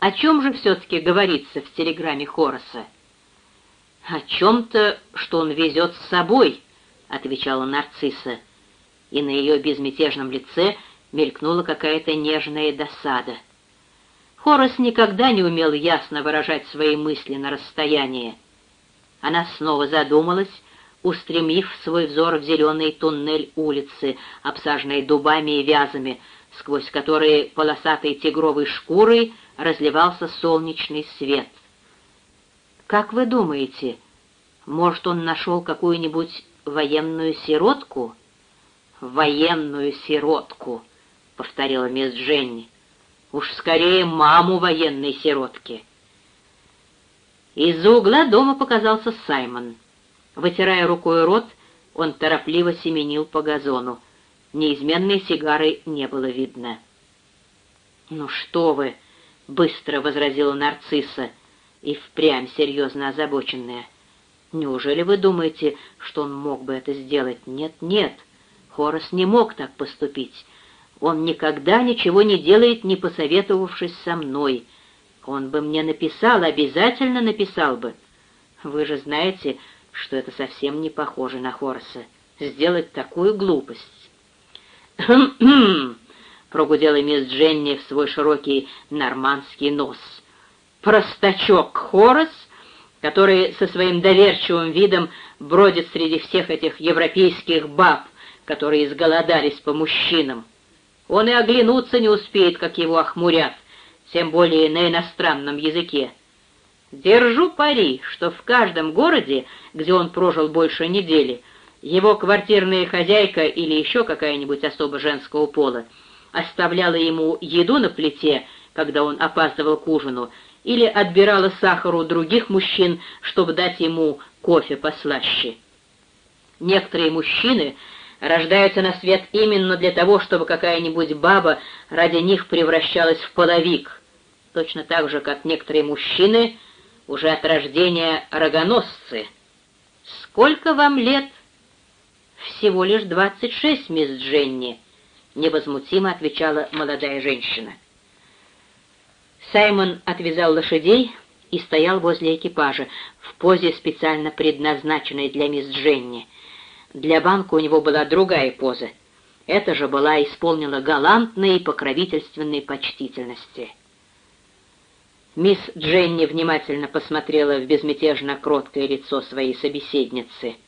О чем же все-таки говорится в телеграмме Хороса? «О чем-то, что он везет с собой», — отвечала нарцисса, и на ее безмятежном лице мелькнула какая-то нежная досада. Хорос никогда не умел ясно выражать свои мысли на расстоянии. Она снова задумалась, устремив свой взор в зеленый туннель улицы, обсаженной дубами и вязами, сквозь которые полосатой тигровой шкурой разливался солнечный свет. «Как вы думаете, может, он нашел какую-нибудь военную сиротку?» «Военную сиротку», — повторила мисс Дженни. «Уж скорее маму военной сиротки». Из-за угла дома показался Саймон. Вытирая рукой рот, он торопливо семенил по газону. Неизменной сигары не было видно. «Ну что вы!» — быстро возразила нарцисса, и впрямь серьезно озабоченная. «Неужели вы думаете, что он мог бы это сделать? Нет, нет, Хорос не мог так поступить. Он никогда ничего не делает, не посоветовавшись со мной. Он бы мне написал, обязательно написал бы. Вы же знаете, что это совсем не похоже на Хорса, сделать такую глупость. Прогудела мисс Дженни в свой широкий нормандский нос. «Простачок Хорос, который со своим доверчивым видом бродит среди всех этих европейских баб, которые изголодались по мужчинам. Он и оглянуться не успеет, как его охмурят, тем более на иностранном языке. Держу пари, что в каждом городе, где он прожил больше недели, его квартирная хозяйка или еще какая-нибудь особо женского пола оставляла ему еду на плите, когда он опаздывал к ужину, или отбирала сахар у других мужчин, чтобы дать ему кофе послаще. Некоторые мужчины рождаются на свет именно для того, чтобы какая-нибудь баба ради них превращалась в половик, точно так же, как некоторые мужчины уже от рождения рогоносцы. «Сколько вам лет?» «Всего лишь двадцать шесть, мисс Дженни», — невозмутимо отвечала молодая женщина. Саймон отвязал лошадей и стоял возле экипажа в позе, специально предназначенной для мисс Дженни. Для банка у него была другая поза. Эта же была исполнена галантной и покровительственной почтительности. Мисс Дженни внимательно посмотрела в безмятежно кроткое лицо своей собеседницы —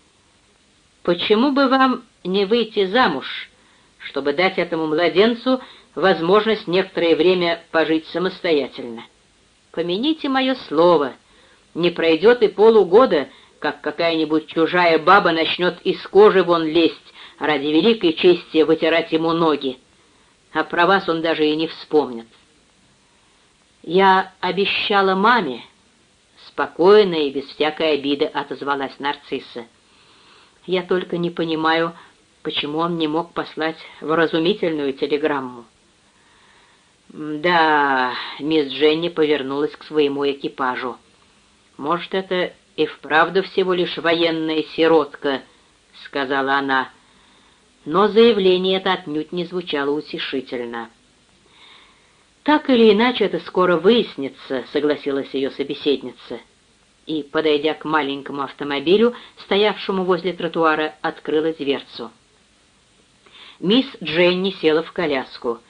Почему бы вам не выйти замуж, чтобы дать этому младенцу возможность некоторое время пожить самостоятельно? Помяните мое слово, не пройдет и полугода, как какая-нибудь чужая баба начнет из кожи вон лезть ради великой чести вытирать ему ноги, а про вас он даже и не вспомнит. Я обещала маме, спокойно и без всякой обиды отозвалась нарцисса. Я только не понимаю, почему он не мог послать вразумительную телеграмму. «Да...» — мисс Дженни повернулась к своему экипажу. «Может, это и вправду всего лишь военная сиротка», — сказала она. Но заявление это отнюдь не звучало утешительно. «Так или иначе, это скоро выяснится», — согласилась ее собеседница и, подойдя к маленькому автомобилю, стоявшему возле тротуара, открыла дверцу. Мисс Дженни села в коляску.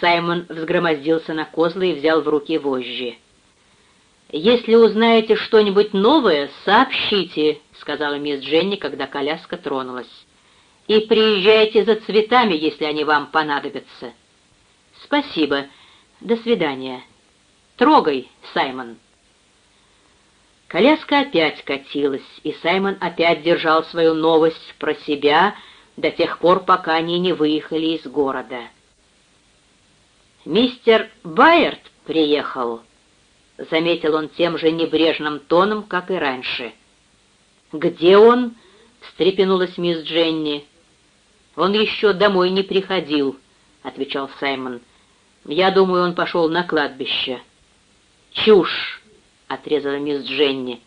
Саймон взгромоздился на козлы и взял в руки вожжи. «Если узнаете что-нибудь новое, сообщите», — сказала мисс Дженни, когда коляска тронулась. «И приезжайте за цветами, если они вам понадобятся». «Спасибо. До свидания. Трогай, Саймон». Коляска опять катилась, и Саймон опять держал свою новость про себя до тех пор, пока они не выехали из города. «Мистер Байерт приехал», — заметил он тем же небрежным тоном, как и раньше. «Где он?» — встрепенулась мисс Дженни. «Он еще домой не приходил», — отвечал Саймон. «Я думаю, он пошел на кладбище». «Чушь!» отрезала мисс Дженни.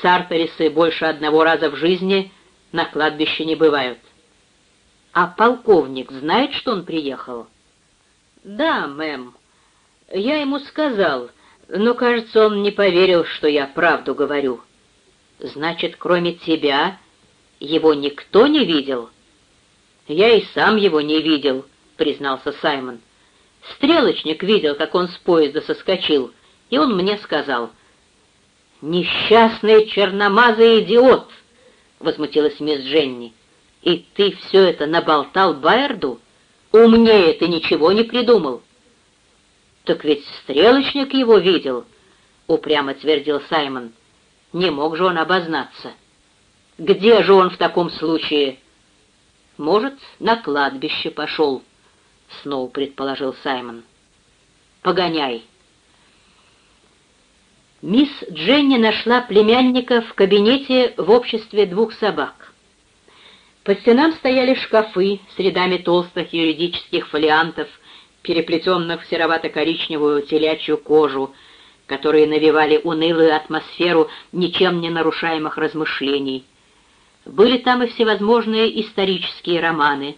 Сарторисы больше одного раза в жизни на кладбище не бывают. А полковник знает, что он приехал? Да, мэм. Я ему сказал, но, кажется, он не поверил, что я правду говорю. Значит, кроме тебя, его никто не видел? Я и сам его не видел, признался Саймон. Стрелочник видел, как он с поезда соскочил, и он мне сказал. «Несчастный черномазый идиот!» — возмутилась мисс Дженни. «И ты все это наболтал Байерду? Умнее ты ничего не придумал!» «Так ведь стрелочник его видел», — упрямо твердил Саймон. «Не мог же он обознаться. Где же он в таком случае?» «Может, на кладбище пошел», — снова предположил Саймон. «Погоняй». Мисс Дженни нашла племянника в кабинете в обществе двух собак. По стенам стояли шкафы с рядами толстых юридических фолиантов — переплетенных в серовато-коричневую телячью кожу, которые навевали унылую атмосферу ничем не нарушаемых размышлений. Были там и всевозможные исторические романы,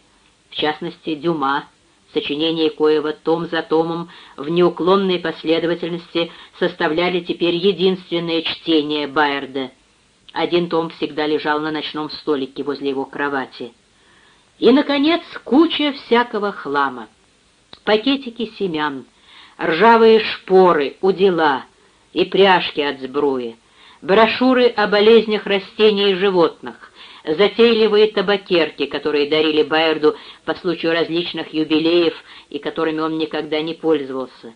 в частности, Дюма, сочинения коего том за томом в неуклонной последовательности составляли теперь единственное чтение Байерда. Один том всегда лежал на ночном столике возле его кровати. И, наконец, куча всякого хлама пакетики семян, ржавые шпоры, удила и пряжки от сбруи, брошюры о болезнях растений и животных, затейливые табакерки, которые дарили Байерду по случаю различных юбилеев и которыми он никогда не пользовался,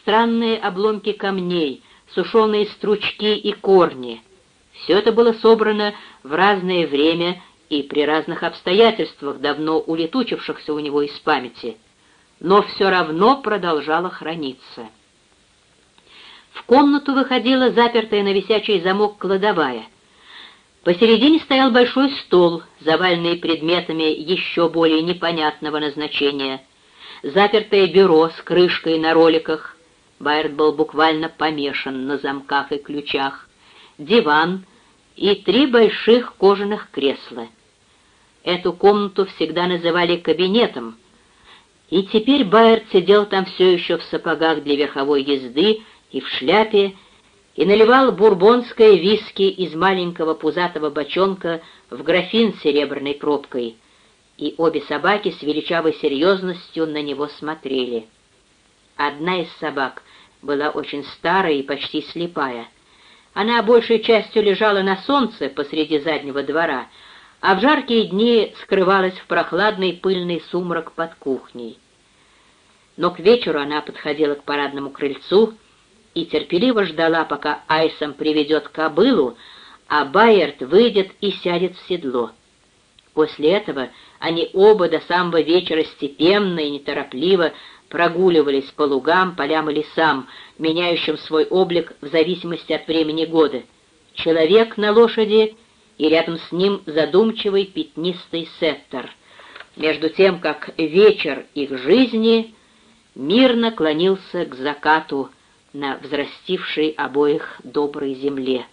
странные обломки камней, сушеные стручки и корни. Все это было собрано в разное время и при разных обстоятельствах, давно улетучившихся у него из памяти но все равно продолжала храниться. В комнату выходила запертая на висячий замок кладовая. Посередине стоял большой стол, заваленный предметами еще более непонятного назначения. Запертое бюро с крышкой на роликах. Байерд был буквально помешан на замках и ключах. Диван и три больших кожаных кресла. Эту комнату всегда называли кабинетом — и теперь Байерд сидел там все еще в сапогах для верховой езды и в шляпе, и наливал бурбонское виски из маленького пузатого бочонка в графин с серебряной пробкой, и обе собаки с величавой серьезностью на него смотрели. Одна из собак была очень старая и почти слепая. Она большей частью лежала на солнце посреди заднего двора, а в жаркие дни скрывалась в прохладный пыльный сумрак под кухней. Но к вечеру она подходила к парадному крыльцу и терпеливо ждала, пока Айсом приведет кобылу, а Байерт выйдет и сядет в седло. После этого они оба до самого вечера степенно и неторопливо прогуливались по лугам, полям и лесам, меняющим свой облик в зависимости от времени года. Человек на лошади и рядом с ним задумчивый пятнистый сеттер, между тем, как вечер их жизни мирно клонился к закату на взрастившей обоих доброй земле.